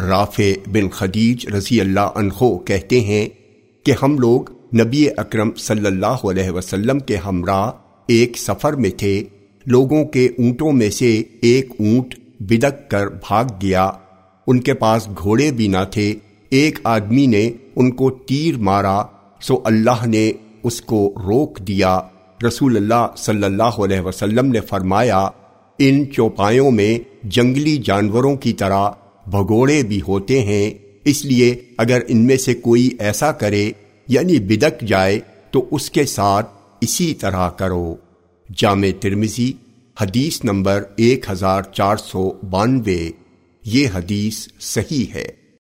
رافع بن خدیج رضی اللہ عنہ کہتے ہیں کہ ہم لوگ نبی اکرم صلی اللہ علیہ وسلم کے ہمراہ ایک سفر میں تھے، لوگوں کے اونٹوں میں سے ایک اونٹ بدک کر بھاگ گیا۔ ان کے پاس گھوڑے بھی نہ تھے۔ ایک آدمی نے ان کو تیر مارا، سو اللہ نے اس کو روک دیا۔ رسول اللہ صلی اللہ علیہ وسلم نے فرمایا، ان چوپایوں میں جنگلی جانوروں کی طرح بھگوڑے بھی ہوتے ہیں، اس لیے اگر ان میں سے کوئی ایسا کرے یعنی بدک جائے، تو اس کے ساتھ اسی طرح کرو۔ جامع ترمزی حدیث نمبر ایک ہزار چار سو بانوے۔ یہ حدیث صحیح ہے۔